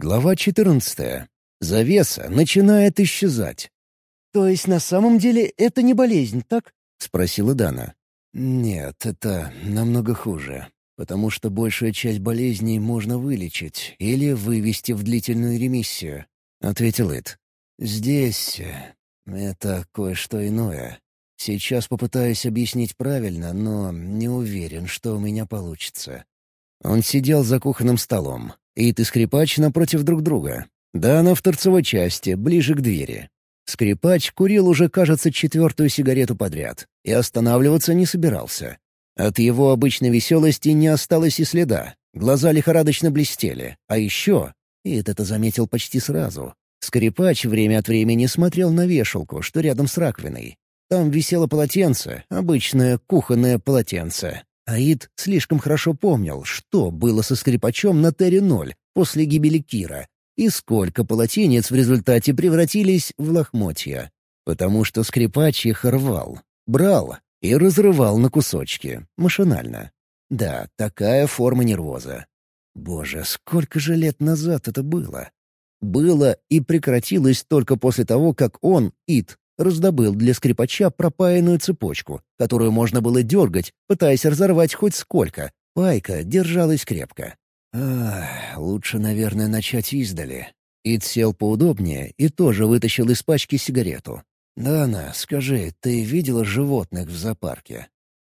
Глава 14. Завеса начинает исчезать. «То есть на самом деле это не болезнь, так?» — спросила Дана. «Нет, это намного хуже, потому что большая часть болезней можно вылечить или вывести в длительную ремиссию», — ответил Эд. «Здесь э, это кое-что иное. Сейчас попытаюсь объяснить правильно, но не уверен, что у меня получится». Он сидел за кухонным столом, Ит и скрипач напротив друг друга. Дана в торцевой части, ближе к двери. Скрипач курил уже, кажется, четвертую сигарету подряд и останавливаться не собирался. От его обычной веселости не осталось и следа. Глаза лихорадочно блестели. А еще, Ит это заметил почти сразу, скрипач время от времени смотрел на вешалку, что рядом с раковиной. Там висело полотенце, обычное кухонное полотенце, Аид слишком хорошо помнил, что было со скрипачом на Терре-0 после гибели Кира, и сколько полотенец в результате превратились в лохмотья. Потому что скрипач их рвал, брал и разрывал на кусочки, машинально. Да, такая форма нервоза. Боже, сколько же лет назад это было? Было и прекратилось только после того, как он, Ид, раздобыл для скрипача пропаянную цепочку, которую можно было дергать, пытаясь разорвать хоть сколько. Пайка держалась крепко. Ах, лучше, наверное, начать издали. Ид сел поудобнее и тоже вытащил из пачки сигарету. «Дана, скажи, ты видела животных в зоопарке?»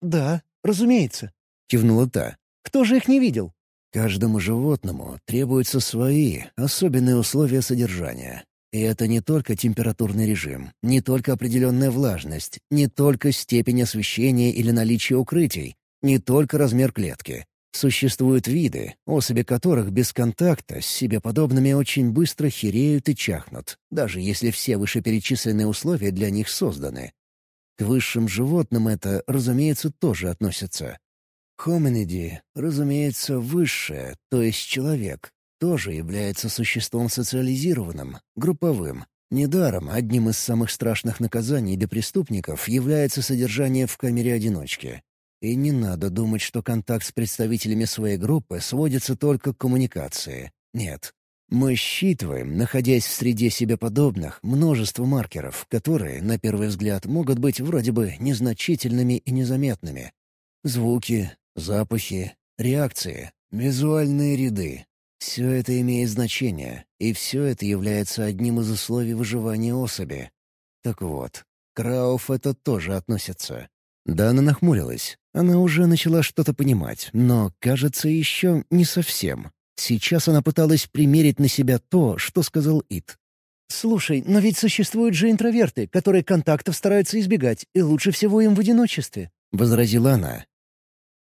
«Да, разумеется», — кивнула та. «Кто же их не видел?» «Каждому животному требуются свои особенные условия содержания. И это не только температурный режим, не только определенная влажность, не только степень освещения или наличие укрытий, не только размер клетки. Существуют виды, особи которых без контакта с себе подобными очень быстро хереют и чахнут, даже если все вышеперечисленные условия для них созданы. К высшим животным это, разумеется, тоже относится. Хоминиди, разумеется, высшее, то есть человек, тоже является существом социализированным, групповым. Недаром одним из самых страшных наказаний для преступников является содержание в камере одиночки. И не надо думать, что контакт с представителями своей группы сводится только к коммуникации. Нет. Мы считываем, находясь в среде себе подобных, множество маркеров, которые, на первый взгляд, могут быть вроде бы незначительными и незаметными. Звуки, запахи, реакции, визуальные ряды, все это имеет значение, и все это является одним из условий выживания особи. Так вот, к Рауф это тоже относится. Дана нахмурилась. Она уже начала что-то понимать, но, кажется, еще не совсем. Сейчас она пыталась примерить на себя то, что сказал Ит. «Слушай, но ведь существуют же интроверты, которые контактов стараются избегать, и лучше всего им в одиночестве», — возразила она.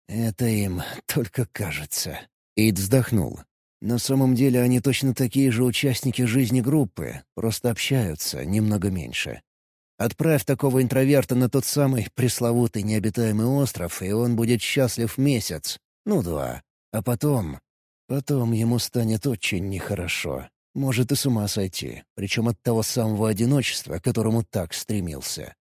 «Это им только кажется». Ит вздохнул. На самом деле они точно такие же участники жизни группы, просто общаются немного меньше. Отправь такого интроверта на тот самый пресловутый необитаемый остров, и он будет счастлив месяц, ну два. А потом... Потом ему станет очень нехорошо. Может и с ума сойти, причем от того самого одиночества, к которому так стремился.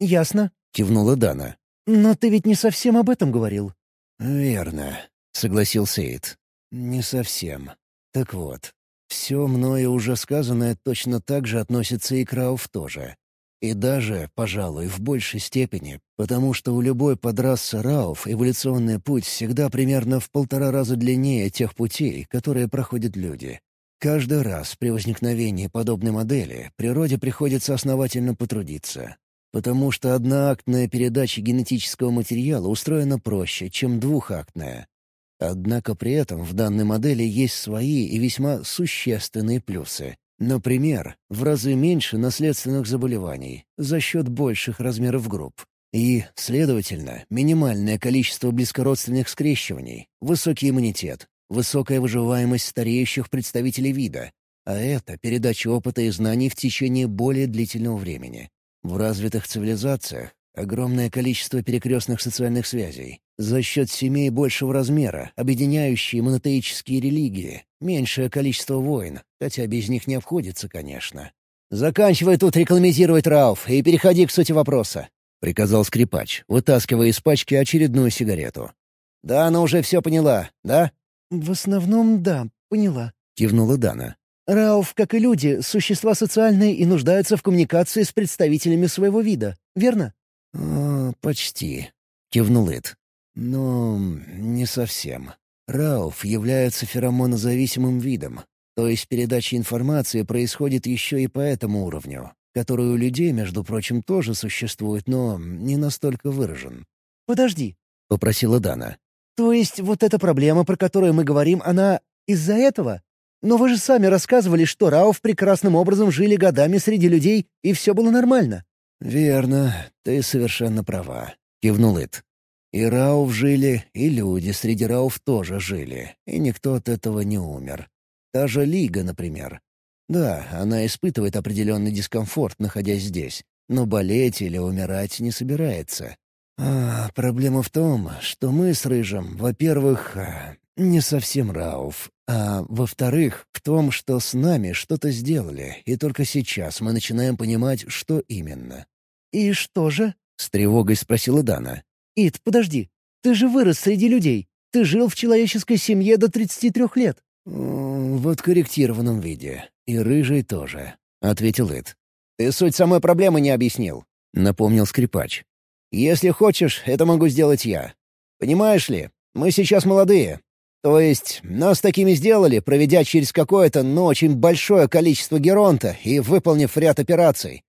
«Ясно», — кивнула Дана. «Но ты ведь не совсем об этом говорил». «Верно», — согласился Эйд. «Не совсем. Так вот, все мною уже сказанное точно так же относится и к Рауф тоже. И даже, пожалуй, в большей степени, потому что у любой подрасы Рауф эволюционный путь всегда примерно в полтора раза длиннее тех путей, которые проходят люди. Каждый раз при возникновении подобной модели природе приходится основательно потрудиться, потому что одноактная передача генетического материала устроена проще, чем двухактная. Однако при этом в данной модели есть свои и весьма существенные плюсы. Например, в разы меньше наследственных заболеваний за счет больших размеров групп. И, следовательно, минимальное количество близкородственных скрещиваний, высокий иммунитет, высокая выживаемость стареющих представителей вида, а это передача опыта и знаний в течение более длительного времени. В развитых цивилизациях огромное количество перекрестных социальных связей, за счет семей большего размера, объединяющие монотеические религии, меньшее количество войн, хотя без них не обходится, конечно. «Заканчивай тут рекламизировать Рауф и переходи к сути вопроса», — приказал скрипач, вытаскивая из пачки очередную сигарету. «Да, она уже все поняла, да?» «В основном, да, поняла», — кивнула Дана. «Рауф, как и люди, существа социальные и нуждаются в коммуникации с представителями своего вида, верно?» «О, почти», — кивнул Эд. «Но не совсем. Рауф является феромонозависимым видом, то есть передача информации происходит еще и по этому уровню, который у людей, между прочим, тоже существует, но не настолько выражен». «Подожди», — попросила Дана. «То есть вот эта проблема, про которую мы говорим, она из-за этого? Но вы же сами рассказывали, что Рауф прекрасным образом жили годами среди людей, и все было нормально». «Верно, ты совершенно права», — кивнул Ит. «И Рауф жили, и люди среди Рауф тоже жили, и никто от этого не умер. Та же Лига, например. Да, она испытывает определенный дискомфорт, находясь здесь, но болеть или умирать не собирается. А проблема в том, что мы с Рыжим, во-первых, а, не совсем Рауф, а во-вторых, в том, что с нами что-то сделали, и только сейчас мы начинаем понимать, что именно. «И что же?» — с тревогой спросила Дана. «Ит, подожди. Ты же вырос среди людей. Ты жил в человеческой семье до 33 лет. «В откорректированном виде. И рыжий тоже», — ответил Эд. «Ты суть самой проблемы не объяснил», — напомнил скрипач. «Если хочешь, это могу сделать я. Понимаешь ли, мы сейчас молодые. То есть нас такими сделали, проведя через какое-то, но очень большое количество геронта и выполнив ряд операций.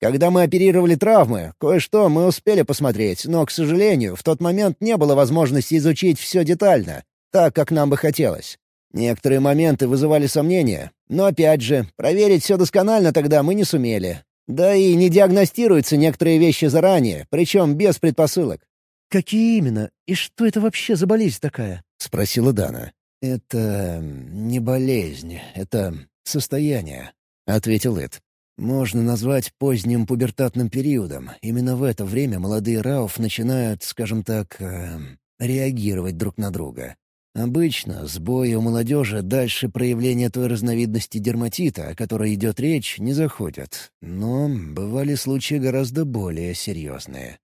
Когда мы оперировали травмы, кое-что мы успели посмотреть, но, к сожалению, в тот момент не было возможности изучить все детально, так, как нам бы хотелось. Некоторые моменты вызывали сомнения, но опять же, проверить все досконально тогда мы не сумели. Да и не диагностируются некоторые вещи заранее, причем без предпосылок. «Какие именно? И что это вообще за болезнь такая?» — спросила Дана. «Это не болезнь, это состояние», — ответил Эд. «Можно назвать поздним пубертатным периодом. Именно в это время молодые Рауф начинают, скажем так, э, реагировать друг на друга. Обычно сбои у молодежи дальше проявления той разновидности дерматита, о которой идет речь, не заходят. Но бывали случаи гораздо более серьезные.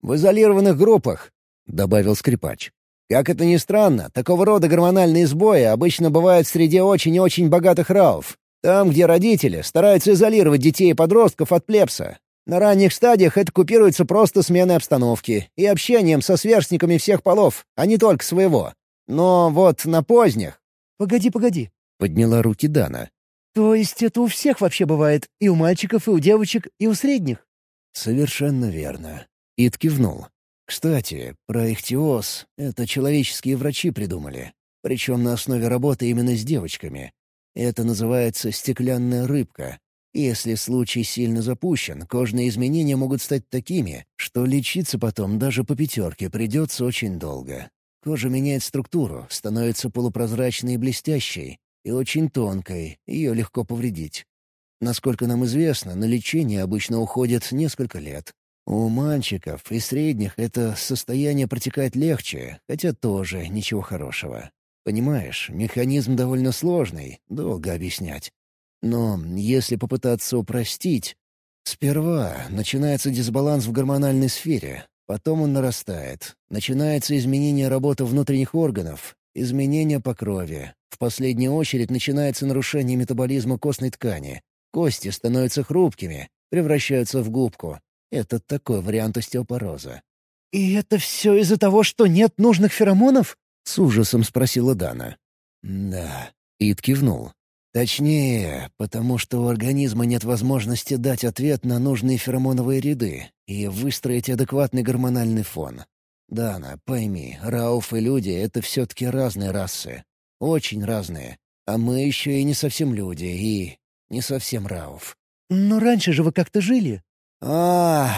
«В изолированных группах», — добавил скрипач. «Как это ни странно, такого рода гормональные сбои обычно бывают среди очень и очень богатых рауф. Там, где родители стараются изолировать детей и подростков от плебса. На ранних стадиях это купируется просто сменой обстановки и общением со сверстниками всех полов, а не только своего. Но вот на поздних...» «Погоди, погоди», — подняла руки Дана. «То есть это у всех вообще бывает? И у мальчиков, и у девочек, и у средних?» «Совершенно верно». Ид кивнул. «Кстати, про ихтиоз — это человеческие врачи придумали. Причем на основе работы именно с девочками. Это называется стеклянная рыбка. Если случай сильно запущен, кожные изменения могут стать такими, что лечиться потом даже по пятерке придется очень долго. Кожа меняет структуру, становится полупрозрачной и блестящей, и очень тонкой, ее легко повредить. Насколько нам известно, на лечение обычно уходит несколько лет. У мальчиков и средних это состояние протекает легче, хотя тоже ничего хорошего. Понимаешь, механизм довольно сложный, долго объяснять. Но если попытаться упростить, сперва начинается дисбаланс в гормональной сфере, Потом он нарастает. Начинается изменение работы внутренних органов, изменение по крови. В последнюю очередь начинается нарушение метаболизма костной ткани. Кости становятся хрупкими, превращаются в губку. Это такой вариант остеопороза. «И это все из-за того, что нет нужных феромонов?» — с ужасом спросила Дана. «Да». Ид кивнул. Точнее, потому что у организма нет возможности дать ответ на нужные феромоновые ряды и выстроить адекватный гормональный фон. Дана, пойми, Рауф и люди — это все-таки разные расы. Очень разные. А мы еще и не совсем люди, и не совсем Рауф. «Но раньше же вы как-то жили». а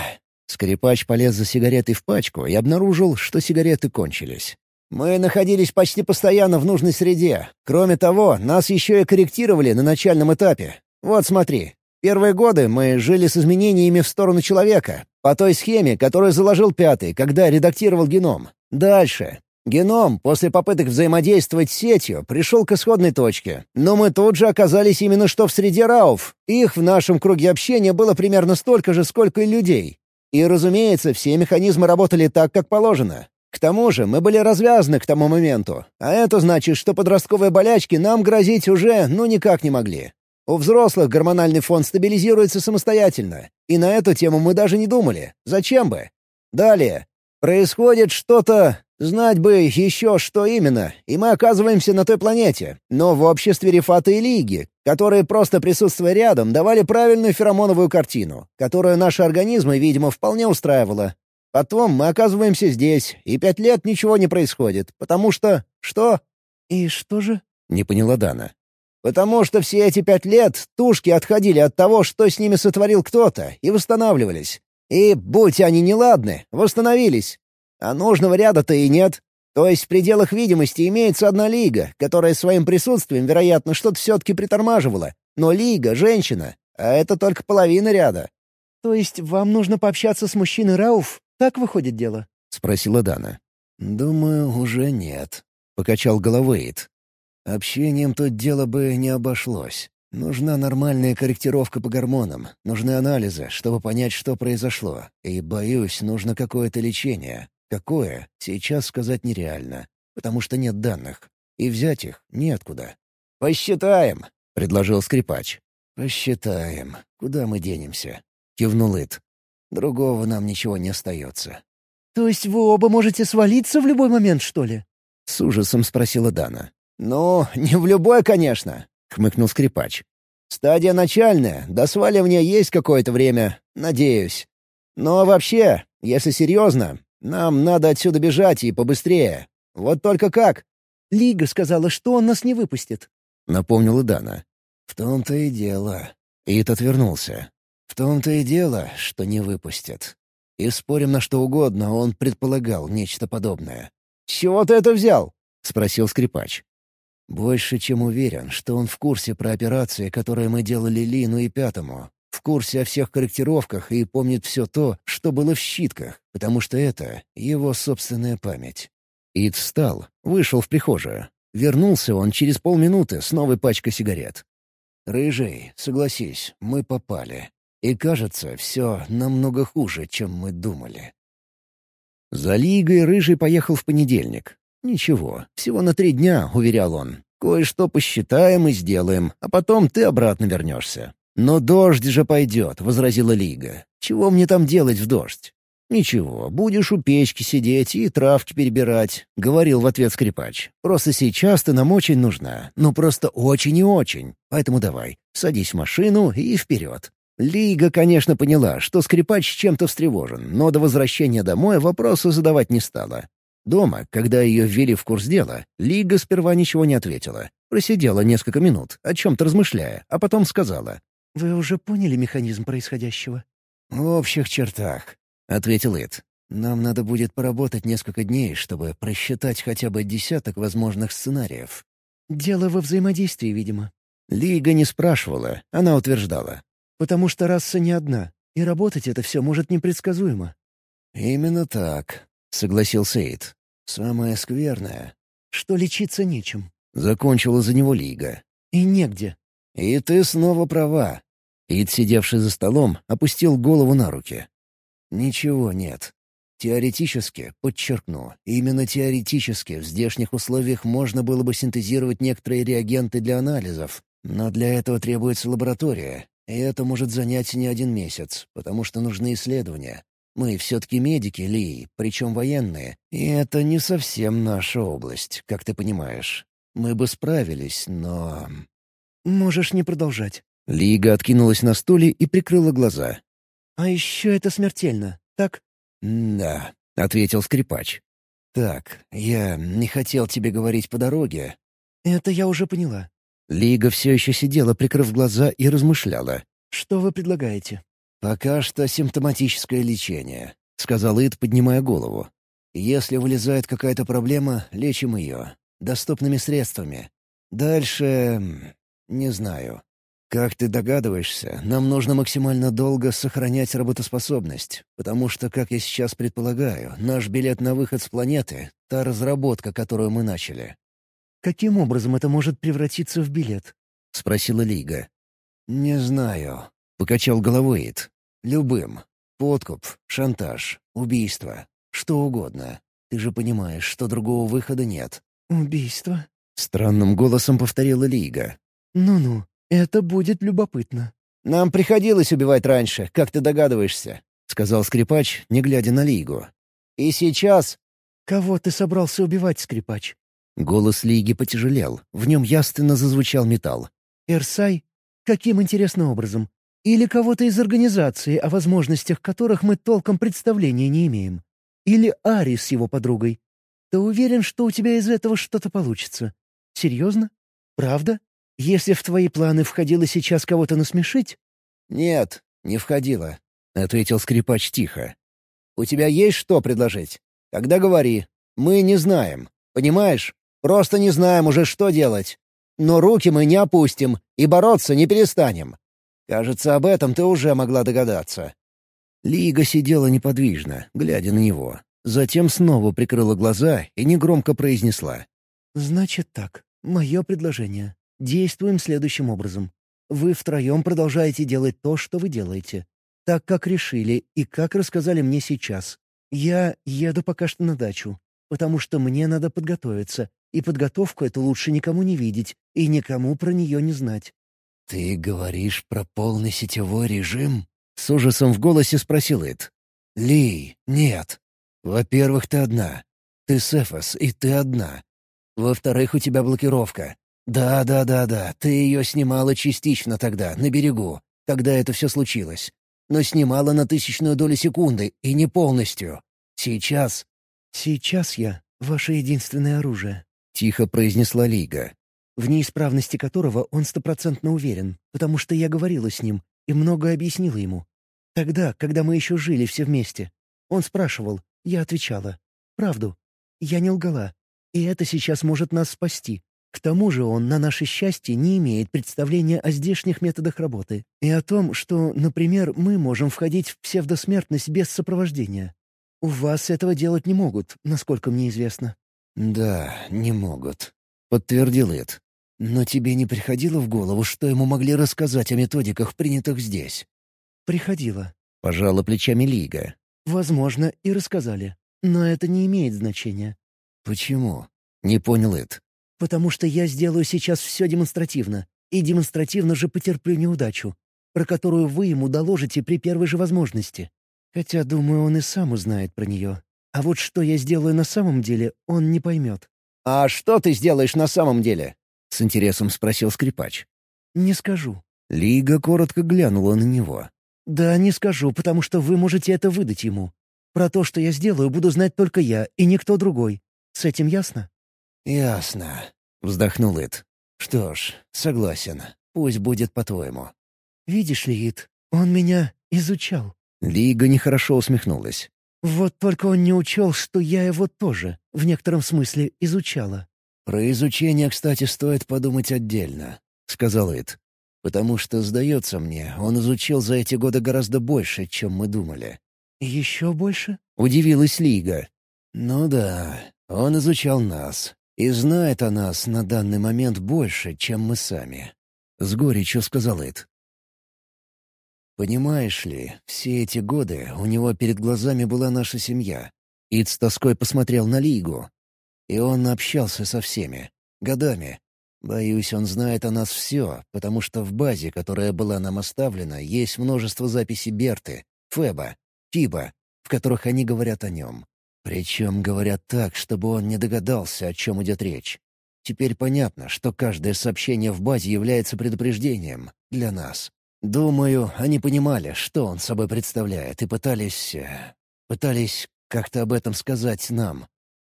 Скрипач полез за сигаретой в пачку и обнаружил, что сигареты кончились. Мы находились почти постоянно в нужной среде. Кроме того, нас еще и корректировали на начальном этапе. Вот смотри. Первые годы мы жили с изменениями в сторону человека, по той схеме, которую заложил Пятый, когда редактировал геном. Дальше. Геном, после попыток взаимодействовать с сетью, пришел к исходной точке. Но мы тут же оказались именно что в среде рауф. Их в нашем круге общения было примерно столько же, сколько и людей. И, разумеется, все механизмы работали так, как положено. Тому же мы были развязаны к тому моменту, а это значит, что подростковые болячки нам грозить уже ну никак не могли. У взрослых гормональный фон стабилизируется самостоятельно, и на эту тему мы даже не думали. Зачем бы? Далее. Происходит что-то... Знать бы еще, что именно, и мы оказываемся на той планете, но в обществе Рифата и Лиги, которые просто присутствуя рядом, давали правильную феромоновую картину, которую наши организмы, видимо, вполне устраивала. Потом мы оказываемся здесь, и пять лет ничего не происходит, потому что... Что? «И что же?» — не поняла Дана. Потому что все эти пять лет тушки отходили от того, что с ними сотворил кто-то, и восстанавливались. И, будь они неладны, восстановились. А нужного ряда-то и нет. То есть в пределах видимости имеется одна лига, которая своим присутствием, вероятно, что-то все-таки притормаживала. Но лига — женщина, а это только половина ряда. «То есть вам нужно пообщаться с мужчиной Рауф? Так выходит дело?» — спросила Дана. «Думаю, уже нет», — покачал головой Ид. Общением тут дело бы не обошлось. Нужна нормальная корректировка по гормонам, нужны анализы, чтобы понять, что произошло. И, боюсь, нужно какое-то лечение. Какое, сейчас сказать нереально, потому что нет данных. И взять их неоткуда. «Посчитаем», — предложил скрипач. «Посчитаем. Куда мы денемся?» — кивнул Ит. «Другого нам ничего не остается». «То есть вы оба можете свалиться в любой момент, что ли?» — с ужасом спросила Дана. «Ну, не в любой, конечно», — хмыкнул скрипач. «Стадия начальная, до сваливания есть какое-то время, надеюсь. Но вообще, если серьезно, нам надо отсюда бежать и побыстрее. Вот только как?» «Лига сказала, что он нас не выпустит», — напомнила Дана. «В том-то и дело». Ит отвернулся. «В том-то и дело, что не выпустят. И спорим на что угодно, он предполагал нечто подобное». «С чего ты это взял?» — спросил скрипач. Больше чем уверен, что он в курсе про операции, которые мы делали Лину и Пятому. В курсе о всех корректировках и помнит все то, что было в щитках, потому что это его собственная память. Ид встал, вышел в прихожую. Вернулся он через полминуты с новой пачкой сигарет. «Рыжий, согласись, мы попали. И кажется, все намного хуже, чем мы думали». За Лигой Рыжий поехал в понедельник. «Ничего, всего на три дня», — уверял он. «Кое-что посчитаем и сделаем, а потом ты обратно вернешься». «Но дождь же пойдет», — возразила Лига. «Чего мне там делать в дождь?» «Ничего, будешь у печки сидеть и травки перебирать», — говорил в ответ скрипач. «Просто сейчас ты нам очень нужна. Ну, просто очень и очень. Поэтому давай, садись в машину и вперед». Лига, конечно, поняла, что скрипач чем-то встревожен, но до возвращения домой вопросы задавать не стала. Дома, когда ее ввели в курс дела, Лига сперва ничего не ответила. Просидела несколько минут, о чем-то размышляя, а потом сказала. «Вы уже поняли механизм происходящего?» «В общих чертах», — ответил Эд. «Нам надо будет поработать несколько дней, чтобы просчитать хотя бы десяток возможных сценариев». «Дело во взаимодействии, видимо». Лига не спрашивала, она утверждала. «Потому что раса не одна, и работать это все может непредсказуемо». «Именно так», — согласился Эйд. «Самое скверное, что лечиться нечем». Закончила за него Лига. «И негде». «И ты снова права». Эйд, сидевший за столом, опустил голову на руки. «Ничего нет. Теоретически, подчеркну, именно теоретически в здешних условиях можно было бы синтезировать некоторые реагенты для анализов, но для этого требуется лаборатория, и это может занять не один месяц, потому что нужны исследования. Мы все-таки медики, Ли, причем военные, и это не совсем наша область, как ты понимаешь. Мы бы справились, но...» «Можешь не продолжать». Лига откинулась на стуле и прикрыла глаза. «А еще это смертельно, так?» «Да», — ответил скрипач. «Так, я не хотел тебе говорить по дороге». «Это я уже поняла». Лига все еще сидела, прикрыв глаза, и размышляла. «Что вы предлагаете?» «Пока что симптоматическое лечение», — сказал Ид, поднимая голову. «Если вылезает какая-то проблема, лечим ее. Доступными средствами. Дальше... не знаю. Как ты догадываешься, нам нужно максимально долго сохранять работоспособность, потому что, как я сейчас предполагаю, наш билет на выход с планеты — та разработка, которую мы начали». «Каким образом это может превратиться в билет?» — спросила Лига. «Не знаю», — покачал головой Ид. Любым. Подкуп, шантаж, убийство. Что угодно. Ты же понимаешь, что другого выхода нет». «Убийство?» — странным голосом повторила Лига. «Ну-ну, это будет любопытно». «Нам приходилось убивать раньше, как ты догадываешься», — сказал скрипач, не глядя на Лигу. «И сейчас...» «Кого ты собрался убивать, скрипач?» Голос Лиги потяжелел, в нем ясно зазвучал металл. «Эрсай? Каким интересным образом? Или кого-то из организации, о возможностях которых мы толком представления не имеем? Или Ари с его подругой? Ты уверен, что у тебя из этого что-то получится? Серьезно? Правда? Если в твои планы входило сейчас кого-то насмешить?» «Нет, не входило», — ответил скрипач тихо. «У тебя есть что предложить? Тогда говори. Мы не знаем. Понимаешь? Просто не знаем уже, что делать. Но руки мы не опустим и бороться не перестанем. Кажется, об этом ты уже могла догадаться». Лига сидела неподвижно, глядя на него. Затем снова прикрыла глаза и негромко произнесла. «Значит так. Мое предложение. Действуем следующим образом. Вы втроем продолжаете делать то, что вы делаете. Так, как решили и как рассказали мне сейчас. Я еду пока что на дачу, потому что мне надо подготовиться, и подготовку эту лучше никому не видеть и никому про нее не знать». «Ты говоришь про полный сетевой режим?» — с ужасом в голосе спросил Эд. «Ли, нет. Во-первых, ты одна. Ты Сефас, и ты одна. Во-вторых, у тебя блокировка. Да-да-да-да, ты ее снимала частично тогда, на берегу, когда это все случилось но снимала на тысячную долю секунды, и не полностью. Сейчас...» «Сейчас я — ваше единственное оружие», — тихо произнесла Лига. «В неисправности которого он стопроцентно уверен, потому что я говорила с ним и многое объяснила ему. Тогда, когда мы еще жили все вместе. Он спрашивал, я отвечала. Правду. Я не лгала. И это сейчас может нас спасти. К тому же он, на наше счастье, не имеет представления о здешних методах работы и о том, что, например, мы можем входить в псевдосмертность без сопровождения. У вас этого делать не могут, насколько мне известно». «Да, не могут», — подтвердил Эд. «Но тебе не приходило в голову, что ему могли рассказать о методиках, принятых здесь?» «Приходило», — пожала плечами Лига. «Возможно, и рассказали. Но это не имеет значения». «Почему?» — не понял Эд потому что я сделаю сейчас все демонстративно, и демонстративно же потерплю неудачу, про которую вы ему доложите при первой же возможности. Хотя, думаю, он и сам узнает про нее. А вот что я сделаю на самом деле, он не поймет». «А что ты сделаешь на самом деле?» — с интересом спросил скрипач. «Не скажу». Лига коротко глянула на него. «Да, не скажу, потому что вы можете это выдать ему. Про то, что я сделаю, буду знать только я и никто другой. С этим ясно?» «Ясно», — вздохнул Ит. «Что ж, согласен. Пусть будет по-твоему». «Видишь ли, Ит, он меня изучал». Лига нехорошо усмехнулась. «Вот только он не учел, что я его тоже, в некотором смысле, изучала». «Про изучение, кстати, стоит подумать отдельно», — сказал Ит. «Потому что, сдается мне, он изучил за эти годы гораздо больше, чем мы думали». «Еще больше?» — удивилась Лига. «Ну да, он изучал нас, и знает о нас на данный момент больше, чем мы сами. С горечью сказал Эд. Понимаешь ли, все эти годы у него перед глазами была наша семья. Ид с тоской посмотрел на Лигу. И он общался со всеми. Годами. Боюсь, он знает о нас все, потому что в базе, которая была нам оставлена, есть множество записей Берты, Феба, Фиба, в которых они говорят о нем. Причем говорят так, чтобы он не догадался, о чем идет речь. Теперь понятно, что каждое сообщение в базе является предупреждением для нас. Думаю, они понимали, что он собой представляет, и пытались... Э, пытались как-то об этом сказать нам.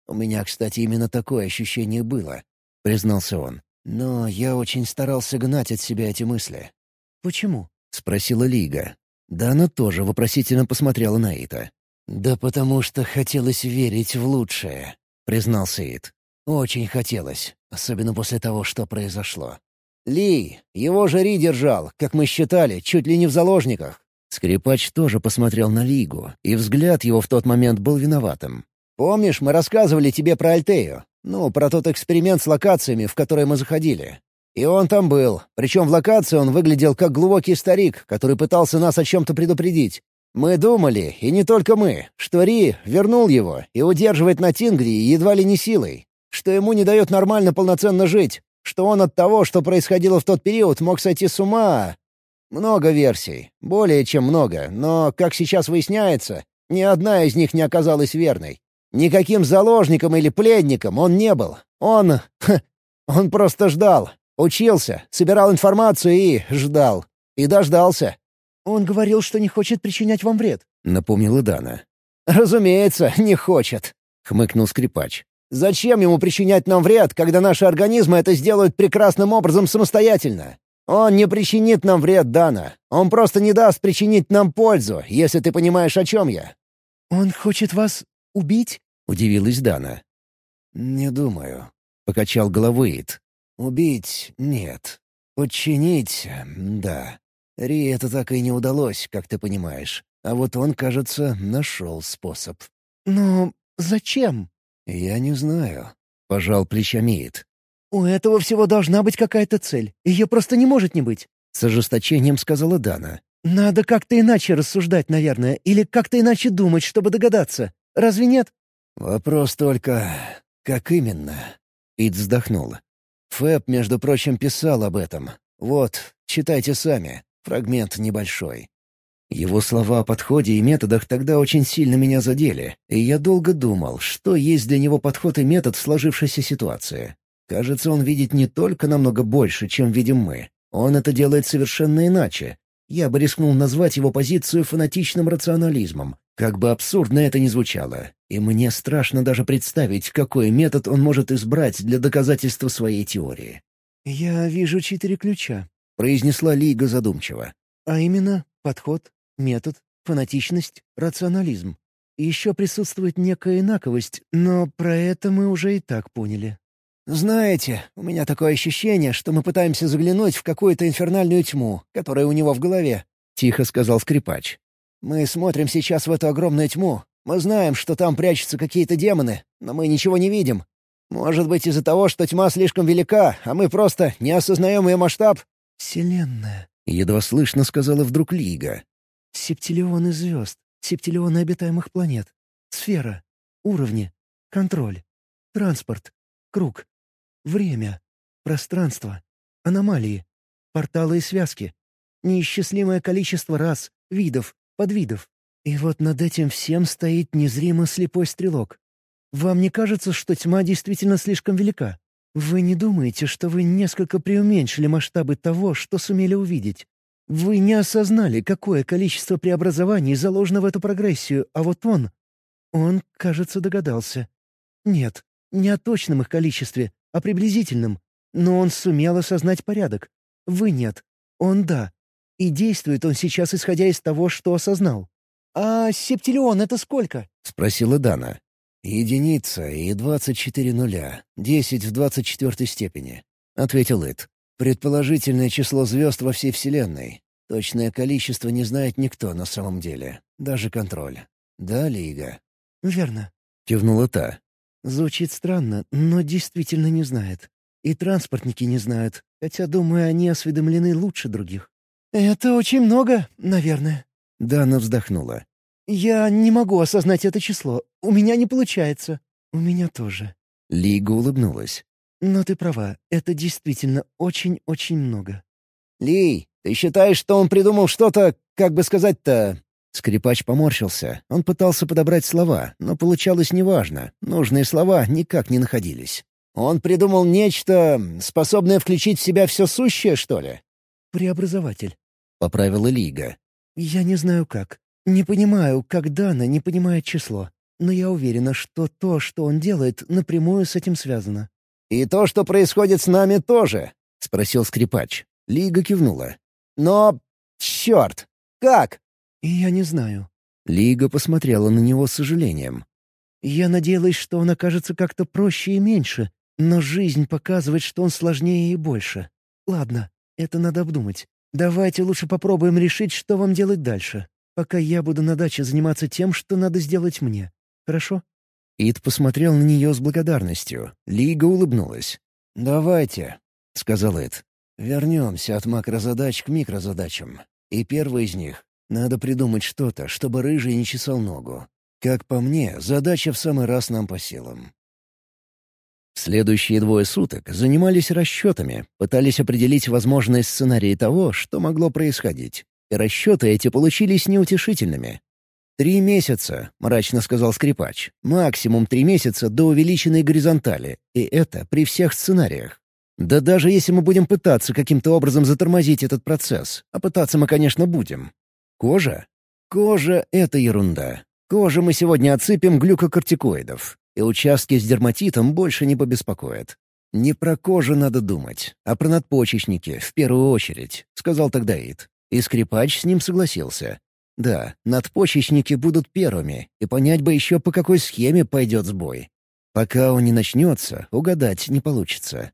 У меня, кстати, именно такое ощущение было, — признался он. Но я очень старался гнать от себя эти мысли. «Почему?» — спросила Лига. Дана тоже вопросительно посмотрела на Ита. «Да потому что хотелось верить в лучшее», — признался Ид. «Очень хотелось, особенно после того, что произошло». «Ли, его же Ри держал, как мы считали, чуть ли не в заложниках». Скрипач тоже посмотрел на Лигу, и взгляд его в тот момент был виноватым. «Помнишь, мы рассказывали тебе про Альтею? Ну, про тот эксперимент с локациями, в который мы заходили. И он там был, причем в локации он выглядел как глубокий старик, который пытался нас о чем-то предупредить. Мы думали, и не только мы, что Ри вернул его и удерживает на Тингри едва ли не силой, что ему не дает нормально полноценно жить, что он от того, что происходило в тот период, мог сойти с ума. Много версий, более чем много, но, как сейчас выясняется, ни одна из них не оказалась верной. Никаким заложником или пленником он не был. Он... Ха, он просто ждал, учился, собирал информацию и ждал. И дождался. «Он говорил, что не хочет причинять вам вред», — напомнила Дана. «Разумеется, не хочет», — хмыкнул скрипач. «Зачем ему причинять нам вред, когда наши организмы это сделают прекрасным образом самостоятельно? Он не причинит нам вред, Дана. Он просто не даст причинить нам пользу, если ты понимаешь, о чем я». «Он хочет вас убить?» — удивилась Дана. «Не думаю», — покачал головой Ит. «Убить — нет. Подчинить — да. Ри это так и не удалось, как ты понимаешь. А вот он, кажется, нашел способ. «Но зачем?» «Я не знаю», — пожал плечами Ид. «У этого всего должна быть какая-то цель. Ее просто не может не быть», — с ожесточением сказала Дана. «Надо как-то иначе рассуждать, наверное, или как-то иначе думать, чтобы догадаться. Разве нет?» «Вопрос только, как именно?» Ид вздохнул. Фэб, между прочим, писал об этом. Вот, читайте сами. Фрагмент небольшой. Его слова о подходе и методах тогда очень сильно меня задели, и я долго думал, что есть для него подход и метод в сложившейся ситуации. Кажется, он видит не только намного больше, чем видим мы. Он это делает совершенно иначе. Я бы рискнул назвать его позицию фанатичным рационализмом, как бы абсурдно это ни звучало. И мне страшно даже представить, какой метод он может избрать для доказательства своей теории. «Я вижу четыре ключа», — произнесла Лига задумчиво. «А именно подход, метод, фанатичность, рационализм. Еще присутствует некая инаковость, но про это мы уже и так поняли». «Знаете, у меня такое ощущение, что мы пытаемся заглянуть в какую-то инфернальную тьму, которая у него в голове», — тихо сказал скрипач. «Мы смотрим сейчас в эту огромную тьму. Мы знаем, что там прячутся какие-то демоны, но мы ничего не видим. Может быть, из-за того, что тьма слишком велика, а мы просто не осознаем ее масштаб?» «Вселенная», — едва слышно сказала вдруг Лига. «Септиллионы звезд, септиллионы обитаемых планет, сфера, уровни, контроль, транспорт, круг, время, пространство, аномалии, порталы и связки, неисчислимое количество рас, видов, подвидов. И вот над этим всем стоит незримо слепой стрелок. Вам не кажется, что тьма действительно слишком велика? Вы не думаете, что вы несколько преуменьшили масштабы того, что сумели увидеть? Вы не осознали, какое количество преобразований заложено в эту прогрессию, а вот он... Он, кажется, догадался. Нет, не о точном их количестве, а приблизительном. Но он сумел осознать порядок. Вы нет. Он да. И действует он сейчас, исходя из того, что осознал. «А септиллион — это сколько?» — спросила Дана. «Единица и двадцать четыре нуля, десять в двадцать четвертой степени», — ответил Эд. «Предположительное число звезд во всей Вселенной. Точное количество не знает никто на самом деле, даже контроль. Да, Лига?» «Верно», — кивнула та. «Звучит странно, но действительно не знает. И транспортники не знают, хотя, думаю, они осведомлены лучше других». «Это очень много, наверное». Дана вздохнула. «Я не могу осознать это число. У меня не получается». «У меня тоже». Лига улыбнулась. «Но ты права, это действительно очень-очень много». «Ли, ты считаешь, что он придумал что-то, как бы сказать-то...» Скрипач поморщился. Он пытался подобрать слова, но получалось неважно. Нужные слова никак не находились. «Он придумал нечто, способное включить в себя все сущее, что ли?» «Преобразователь», — поправила Лига. «Я не знаю как. Не понимаю, когда она не понимает число, но я уверена, что то, что он делает, напрямую с этим связано. «И то, что происходит с нами, тоже?» — спросил скрипач. Лига кивнула. «Но... черт! Как?» «Я не знаю». Лига посмотрела на него с сожалением. «Я надеялась, что он окажется как-то проще и меньше, но жизнь показывает, что он сложнее и больше. Ладно, это надо обдумать. Давайте лучше попробуем решить, что вам делать дальше пока я буду на даче заниматься тем, что надо сделать мне. Хорошо?» Ид посмотрел на нее с благодарностью. Лига улыбнулась. «Давайте», — сказал Ид. «Вернемся от макрозадач к микрозадачам. И первый из них Надо придумать что-то, чтобы рыжий не чесал ногу. Как по мне, задача в самый раз нам по силам. Следующие двое суток занимались расчетами, пытались определить возможные сценарии того, что могло происходить. И расчеты эти получились неутешительными. «Три месяца», — мрачно сказал скрипач. «Максимум три месяца до увеличенной горизонтали, и это при всех сценариях. Да даже если мы будем пытаться каким-то образом затормозить этот процесс, а пытаться мы, конечно, будем. Кожа? Кожа — это ерунда. Кожу мы сегодня отсыпем глюкокортикоидов, и участки с дерматитом больше не побеспокоят. Не про кожу надо думать, а про надпочечники, в первую очередь, — сказал тогда Ид. И скрипач с ним согласился. Да, надпочечники будут первыми, и понять бы еще, по какой схеме пойдет сбой. Пока он не начнется, угадать не получится.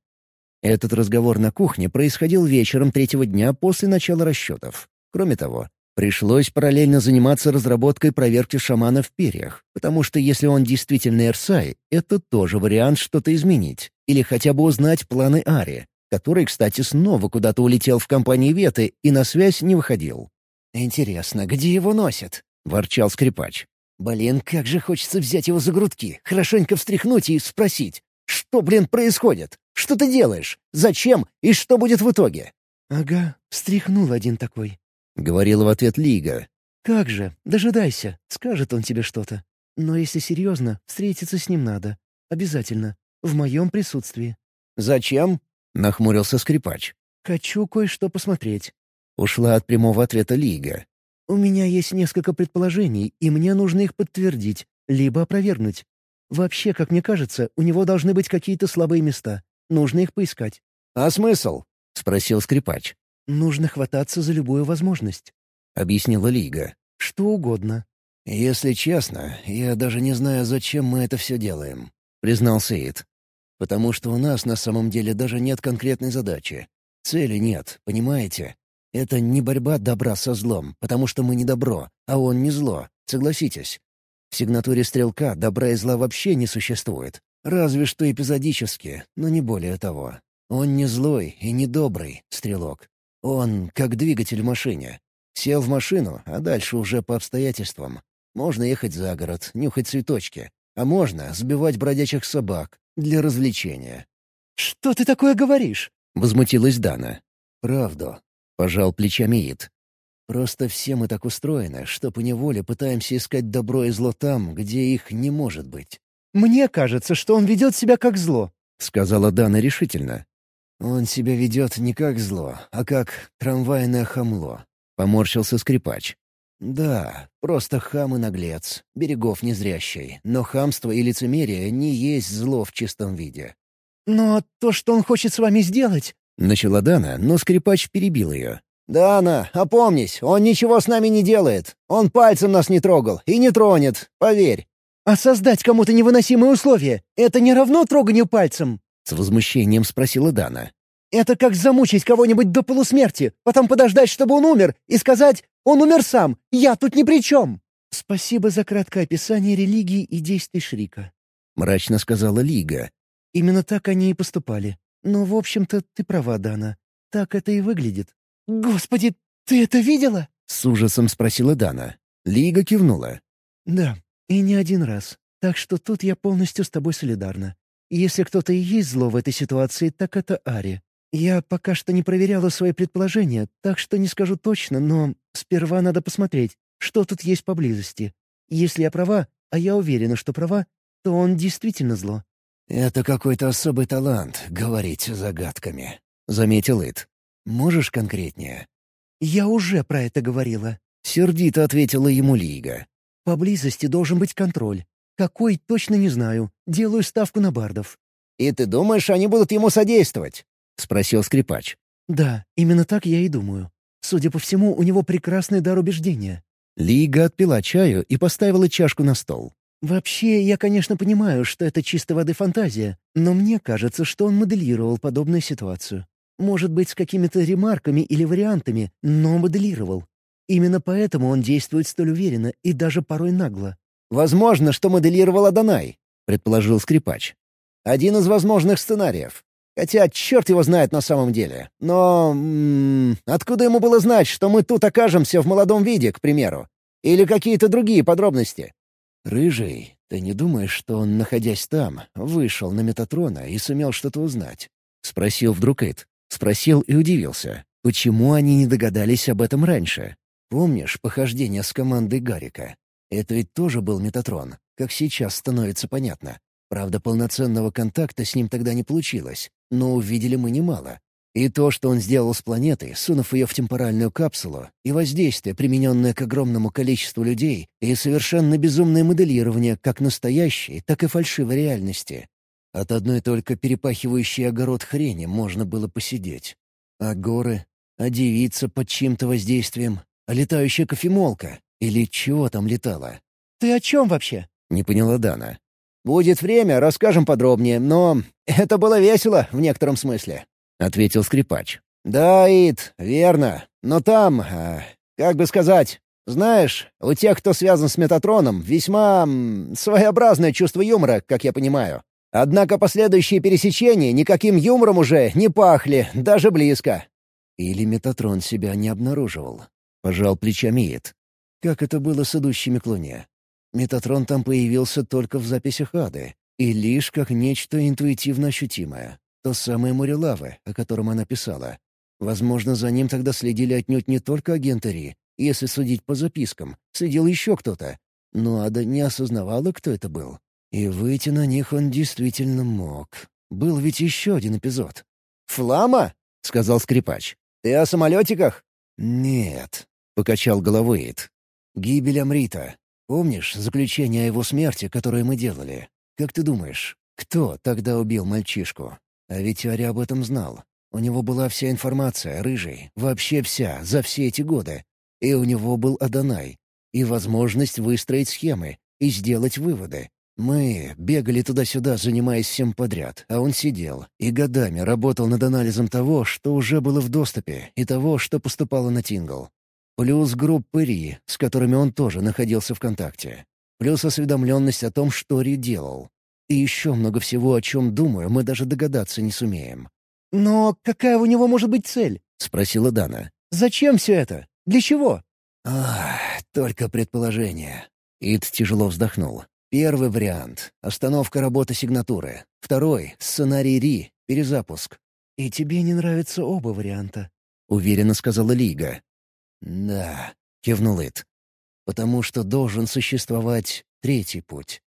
Этот разговор на кухне происходил вечером третьего дня после начала расчетов. Кроме того, пришлось параллельно заниматься разработкой проверки шамана в перьях, потому что если он действительно Эрсай, это тоже вариант что-то изменить, или хотя бы узнать планы Ари, который, кстати, снова куда-то улетел в компании Веты и на связь не выходил. «Интересно, где его носят?» — ворчал скрипач. «Блин, как же хочется взять его за грудки, хорошенько встряхнуть и спросить, что, блин, происходит? Что ты делаешь? Зачем? И что будет в итоге?» «Ага, встряхнул один такой», — говорила в ответ Лига. «Как же, дожидайся, скажет он тебе что-то. Но если серьезно, встретиться с ним надо. Обязательно. В моем присутствии». «Зачем?» — нахмурился скрипач. «Хочу кое-что посмотреть». Ушла от прямого ответа Лига. «У меня есть несколько предположений, и мне нужно их подтвердить, либо опровергнуть. Вообще, как мне кажется, у него должны быть какие-то слабые места. Нужно их поискать». «А смысл?» — спросил скрипач. «Нужно хвататься за любую возможность», — объяснила Лига. «Что угодно». «Если честно, я даже не знаю, зачем мы это все делаем», — признался Ид. «Потому что у нас на самом деле даже нет конкретной задачи. Цели нет, понимаете? Это не борьба добра со злом, потому что мы не добро, а он не зло, согласитесь. В сигнатуре стрелка добра и зла вообще не существует. Разве что эпизодически, но не более того. Он не злой и не добрый, стрелок. Он как двигатель в машине. Сел в машину, а дальше уже по обстоятельствам. Можно ехать за город, нюхать цветочки. А можно сбивать бродячих собак для развлечения. «Что ты такое говоришь?» — возмутилась Дана. «Правду», — пожал плечами Ид. Просто все мы так устроены, что поневоле пытаемся искать добро и зло там, где их не может быть. «Мне кажется, что он ведет себя как зло», — сказала Дана решительно. «Он себя ведет не как зло, а как трамвайное хамло», — поморщился скрипач. «Да, просто хам и наглец, берегов незрящий, но хамство и лицемерие не есть зло в чистом виде». «Но то, что он хочет с вами сделать...» — начала Дана, но скрипач перебил ее. «Дана, опомнись, он ничего с нами не делает. Он пальцем нас не трогал и не тронет, поверь». «А создать кому-то невыносимые условия — это не равно троганию пальцем?» — с возмущением спросила Дана. «Это как замучить кого-нибудь до полусмерти, потом подождать, чтобы он умер, и сказать «он умер сам, я тут ни при чем». «Спасибо за краткое описание религии и действий Шрика», — мрачно сказала Лига. «Именно так они и поступали. Но, в общем-то, ты права, Дана. Так это и выглядит. «Господи, ты это видела?» — с ужасом спросила Дана. Лига кивнула. «Да, и не один раз. Так что тут я полностью с тобой солидарна. Если кто-то и есть зло в этой ситуации, так это Ари. Я пока что не проверяла свои предположения, так что не скажу точно, но сперва надо посмотреть, что тут есть поблизости. Если я права, а я уверена, что права, то он действительно зло». «Это какой-то особый талант — говорить загадками», — заметил Ит. Можешь конкретнее?» «Я уже про это говорила», — сердито ответила ему Лига. «Поблизости должен быть контроль. Какой, точно не знаю. Делаю ставку на бардов». «И ты думаешь, они будут ему содействовать?» — спросил скрипач. «Да, именно так я и думаю. Судя по всему, у него прекрасный дар убеждения». Лига отпила чаю и поставила чашку на стол. «Вообще, я, конечно, понимаю, что это чистой воды фантазия, но мне кажется, что он моделировал подобную ситуацию. Может быть, с какими-то ремарками или вариантами, но моделировал. Именно поэтому он действует столь уверенно и даже порой нагло. «Возможно, что моделировал Адонай», — предположил скрипач. «Один из возможных сценариев. Хотя черт его знает на самом деле. Но... М -м, откуда ему было знать, что мы тут окажемся в молодом виде, к примеру? Или какие-то другие подробности? «Рыжий, ты не думаешь, что он, находясь там, вышел на Метатрона и сумел что-то узнать?» — спросил вдруг Эд. Спросил и удивился. Почему они не догадались об этом раньше? Помнишь похождение с командой Гарика? Это ведь тоже был Метатрон, как сейчас становится понятно. Правда, полноценного контакта с ним тогда не получилось, но увидели мы немало. И то, что он сделал с планетой, сунув ее в темпоральную капсулу, и воздействие, примененное к огромному количеству людей, и совершенно безумное моделирование как настоящей, так и фальшивой реальности. От одной только перепахивающей огород хрени можно было посидеть. А горы? А девица под чьим-то воздействием? А летающая кофемолка? Или чего там летала? «Ты о чем вообще?» — не поняла Дана. «Будет время, расскажем подробнее, но это было весело в некотором смысле», — ответил скрипач. «Да, Ид, верно. Но там, э, как бы сказать, знаешь, у тех, кто связан с Метатроном, весьма м, своеобразное чувство юмора, как я понимаю. Однако последующие пересечения никаким юмором уже не пахли, даже близко». «Или Метатрон себя не обнаруживал», — пожал плечами Ид. «Как это было с идущими к Луне? Метатрон там появился только в записях Ады, и лишь как нечто интуитивно ощутимое. То самое море лавы, о котором она писала. Возможно, за ним тогда следили отнюдь не только агенты Ри, если судить по запискам, следил еще кто-то. Но Ада не осознавала, кто это был. И выйти на них он действительно мог. Был ведь еще один эпизод. «Флама?» — сказал скрипач. «Ты о самолетиках?» «Нет», — покачал головой Ид. «Гибель Амрита. Помнишь заключение о его смерти, которое мы делали? Как ты думаешь, кто тогда убил мальчишку? А ведь Ари об этом знал. У него была вся информация, рыжий, вообще вся, за все эти годы. И у него был Адонай. И возможность выстроить схемы и сделать выводы. Мы бегали туда-сюда, занимаясь всем подряд, а он сидел и годами работал над анализом того, что уже было в доступе, и того, что поступало на Тингл. Плюс группы Ри, с которыми он тоже находился в контакте. Плюс осведомленность о том, что Ри делал. И еще много всего, о чем, думаю, мы даже догадаться не сумеем. «Но какая у него может быть цель?» — спросила Дана. «Зачем все это? Для чего?» «Ах, только предположение». Ид тяжело вздохнул. Первый вариант — остановка работы сигнатуры. Второй — сценарий Ри, перезапуск. «И тебе не нравятся оба варианта», — уверенно сказала Лига. «Да», — кивнул Ит. «Потому что должен существовать третий путь.